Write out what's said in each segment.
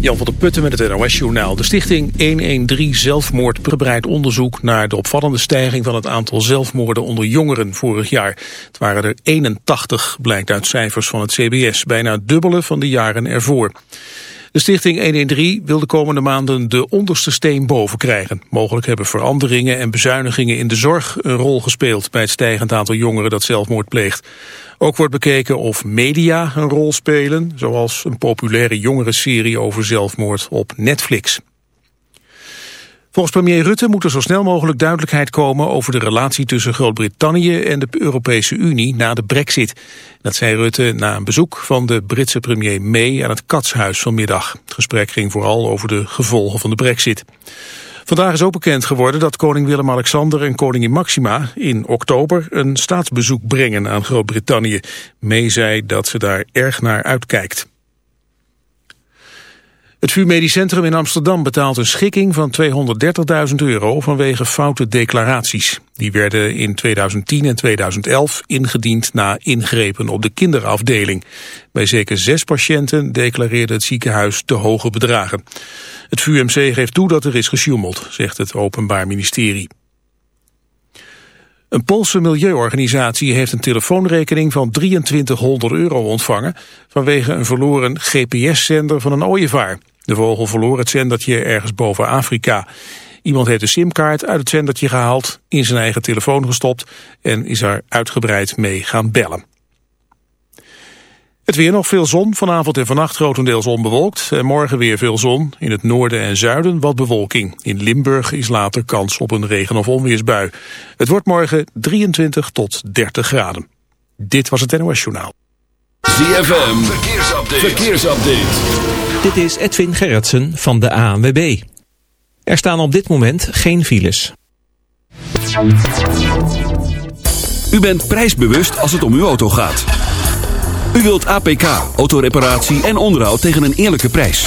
Jan van der Putten met het NOS-journaal. De stichting 113 Zelfmoord bereidt onderzoek naar de opvallende stijging van het aantal zelfmoorden onder jongeren vorig jaar. Het waren er 81, blijkt uit cijfers van het CBS, bijna dubbele van de jaren ervoor. De stichting 113 wil de komende maanden de onderste steen boven krijgen. Mogelijk hebben veranderingen en bezuinigingen in de zorg een rol gespeeld bij het stijgend aantal jongeren dat zelfmoord pleegt. Ook wordt bekeken of media een rol spelen, zoals een populaire jongerenserie over zelfmoord op Netflix. Volgens premier Rutte moet er zo snel mogelijk duidelijkheid komen over de relatie tussen Groot-Brittannië en de Europese Unie na de brexit. Dat zei Rutte na een bezoek van de Britse premier May aan het Katshuis vanmiddag. Het gesprek ging vooral over de gevolgen van de brexit. Vandaag is ook bekend geworden dat koning Willem-Alexander en koningin Maxima in oktober een staatsbezoek brengen aan Groot-Brittannië. May zei dat ze daar erg naar uitkijkt. Het VU Medisch Centrum in Amsterdam betaalt een schikking van 230.000 euro vanwege foute declaraties. Die werden in 2010 en 2011 ingediend na ingrepen op de kinderafdeling. Bij zeker zes patiënten declareerde het ziekenhuis te hoge bedragen. Het VUMC geeft toe dat er is gesjoemeld, zegt het Openbaar Ministerie. Een Poolse milieuorganisatie heeft een telefoonrekening van 2300 euro ontvangen vanwege een verloren GPS-zender van een ooievaar. De vogel verloor het zendertje ergens boven Afrika. Iemand heeft de simkaart uit het zendertje gehaald, in zijn eigen telefoon gestopt en is er uitgebreid mee gaan bellen. Het weer nog veel zon, vanavond en vannacht grotendeels onbewolkt. En morgen weer veel zon, in het noorden en zuiden wat bewolking. In Limburg is later kans op een regen- of onweersbui. Het wordt morgen 23 tot 30 graden. Dit was het NOS Journaal. ZFM, verkeersupdate. verkeersupdate. Dit is Edwin Gerritsen van de ANWB. Er staan op dit moment geen files. U bent prijsbewust als het om uw auto gaat. U wilt APK, autoreparatie en onderhoud tegen een eerlijke prijs.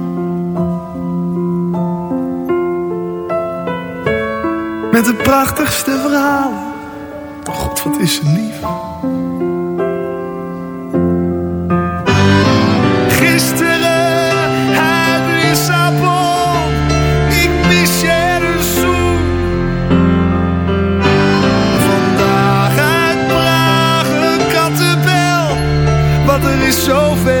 De prachtigste verhalen. Oh God, wat is ze lief. Gisteren uit Lissabon. Ik mis je zoen. Vandaag uit Praag een kattenbel. Want er is zoveel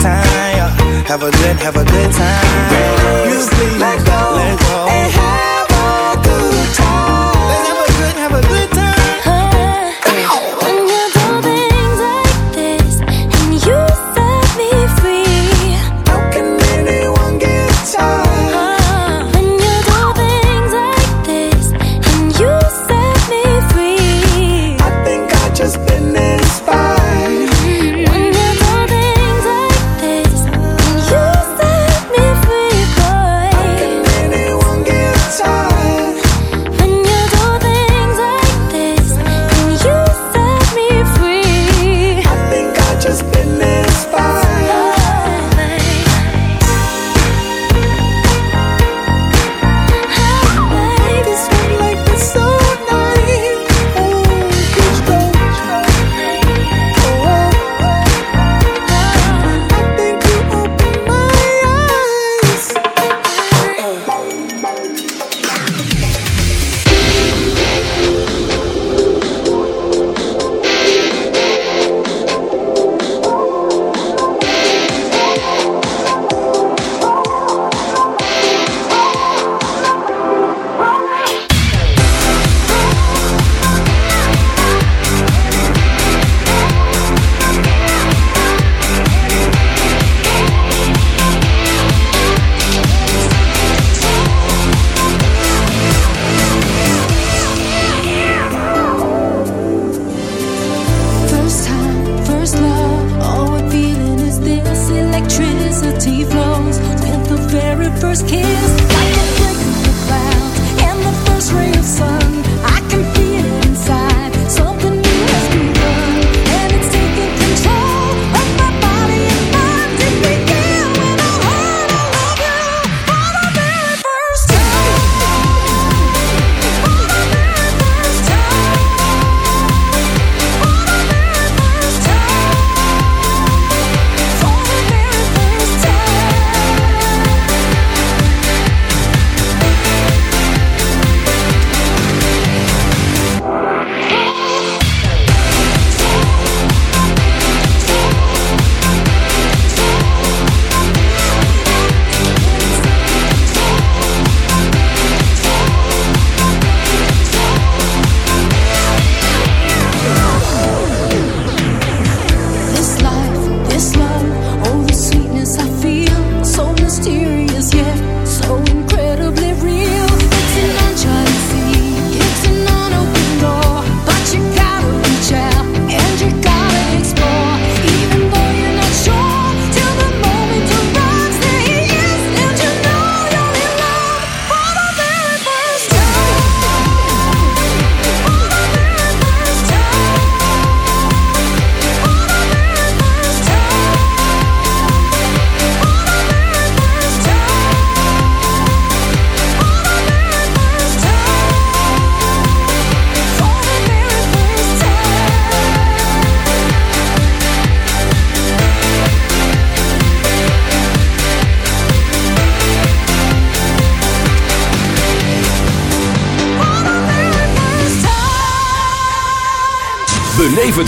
time. Yeah. Have a good, have a good time. You please let go.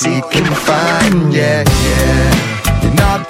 seek and find. Yeah, yeah. You're not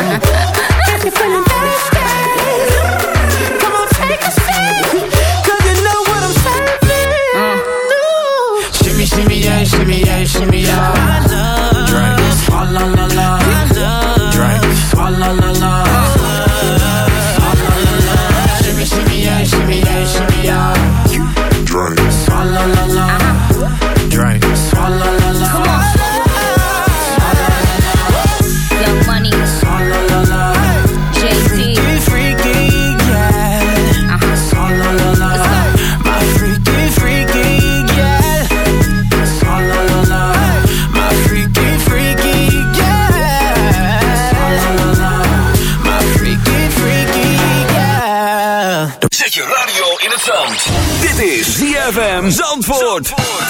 if you're feeling thirsty, come on, take a 'cause you know what I'm serving. Shimmy, shimmy, yeah, shimmy, yeah, shimmy, yeah. Drink, swalla la la. Drink, swalla la la. Swalla Zandvoort. Zandvoort.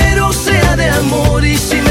amor y si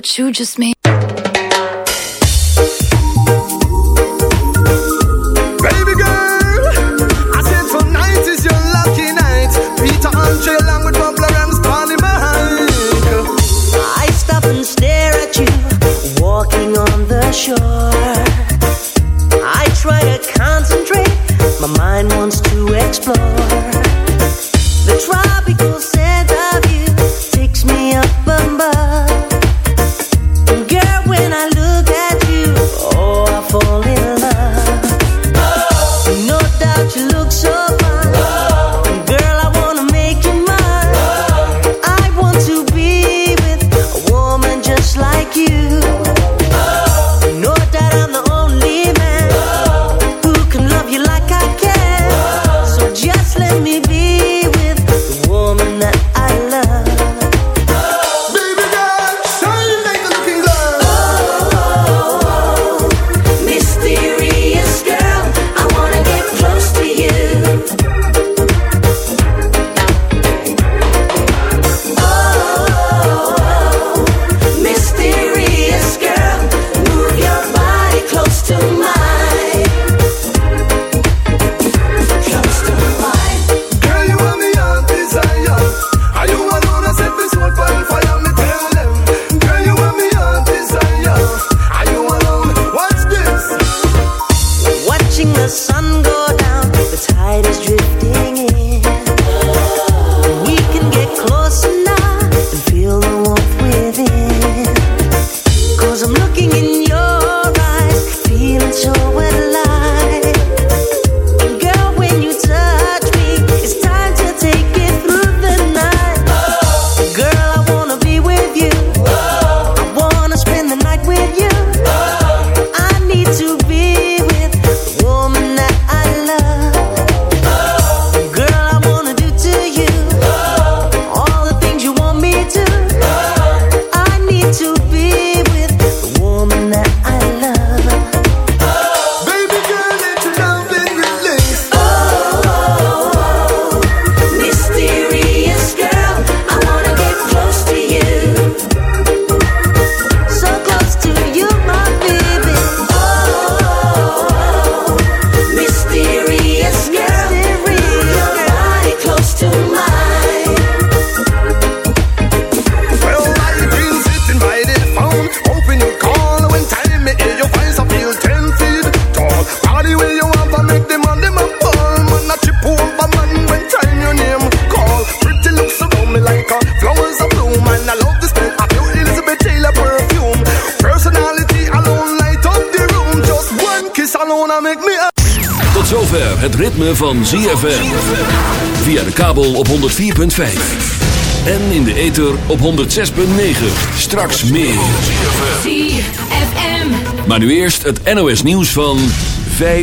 what you just made. 106.5. En in de ether op 106.9. Straks meer. 4 FM. Maar nu eerst het NOS nieuws van 5.